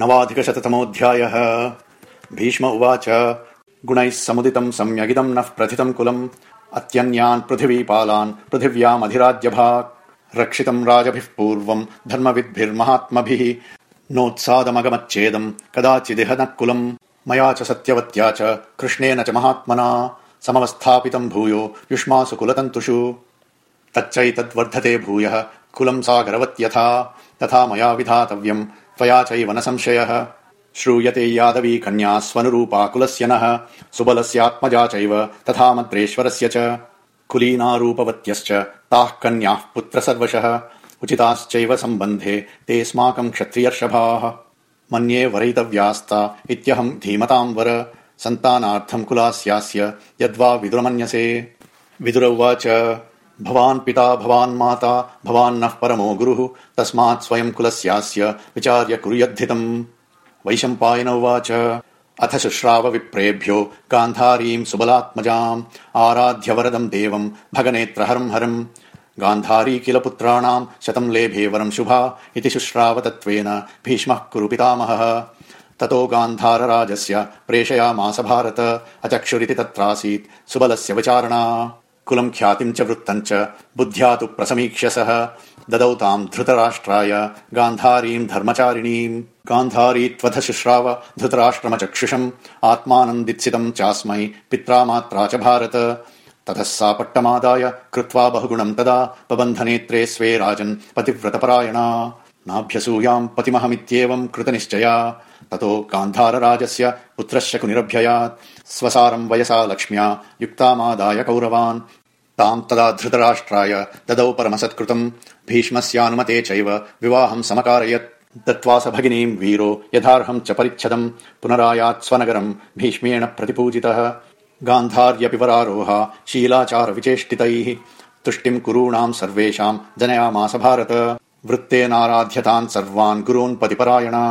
नवाधिकशततमोऽध्यायः। भीष्म उवाच गुणैः समुदितम् सम्यगिदम् नः प्रथितम् कुलम् अत्यन्यान् पृथिवीपालान् पृथिव्यामधिराज्यभाक् रक्षितम् राजभिः पूर्वम् धर्मविद्भिर्महात्मभिः नोत्सादमगमच्चेदम् कदाचिदिह नः कुलम्। मया च सत्यवत्या च कृष्णेन च महात्मना समवस्थापितम् भूयो युष्मासु कुलतन्तुषु। तच्चैतद्वर्धते भूयः कुलम् सागरवत्यथा तथा मया विधातव्यम् त्वया चैव न संशयः। श्रूयते यादवी कन्या स्वनुरूपा कुलस्य नः। सुबलस्यात्मजा चैव तथा मद्रेश्वरस्य च। कुलीनारूपवत्यश्च ताः कन्याः पुत्र सर्वशः उचिताश्चैव सम्बन्धे तेऽस्माकम् क्षत्रियर्षभाः। मन्ये वरयितव्यास्ता इत्यहम् धीमताम् वर सन्तानार्थम् कुलास्यास्य यद्वा विदुरमन्यसे। विदुर उवाच भवान् पिता भवान् माता भवान्नः परमो गुरुः तस्मात् स्वयम् कुलस्यास्य विचार्य कुर्यद्धितम्। वैशम्पायन उवाच। अथ शुश्राव विप्रेभ्यो गान्धारीम् सुबलात्मजाम् आराध्य वरदम् देवम् भगनेत्रहरम् हरम् गान्धारी किल पुत्राणाम् शतम् लेभे वरम् शुभा इति शुश्राव तत्त्वेन भीष्मः कुरु पितामहः। ततो गान्धारराजस्य प्रेषयामास भारत अचक्षुरिति तत्रासीत् सुबलस्य विचारणा कुलम् ख्यातिम् च वृत्तम् च बुद्ध्या तु प्रसमीक्ष्य सः। ददौ ताम् धृतराष्ट्राय गान्धारीम् धर्मचारिणीम् गान्धारी त्वथ शुश्राव धृतराष्ट्रमचक्षुषम्। आत्मानम् दित्सितम् चास्मै पित्रा मात्रा च भारत। ततः सा पट्टमादाय कृत्वा बहुगुणम् तदा बबन्धनेत्रे स्वे राजन् पतिव्रतपरायणा नाभ्यसूयाम् पतिमहमित्येवम् कृतनिश्चया। ततो गान्धारराजस्य पुत्रस्य कुनिरभ्ययात्। स्वसारम् वयसा लक्ष्म्या युक्तामादाय कौरवान्। ताम् तदा धृतराष्ट्राय ददौ परमसत्कृतम् भीष्मस्यानुमते चैव विवाहम् समकारयत्। दत्त्वा स भगिनीम् वीरो यथार्हम् च परिच्छदम् पुनरायात् स्वनगरम् भीष्मेण प्रतिपूजितः। गान्धार्यपि वरारोहा शीलाचार विचेष्टितैः तुष्टिम् कुरूणाम् सर्वेषाम् जनयामास भारत वृत्तेनाराध्यतान् सर्वान् गुरून् पतिपरायणा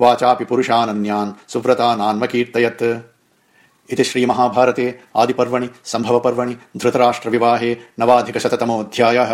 वाचापि पुरुषानन्यान् सुव्रतानान्वकीर्तयत्। इति श्रीमहाभारते आदिपर्वणि सम्भवपर्वणि धृतराष्ट्रविवाहे नवाधिकशततमोऽध्यायः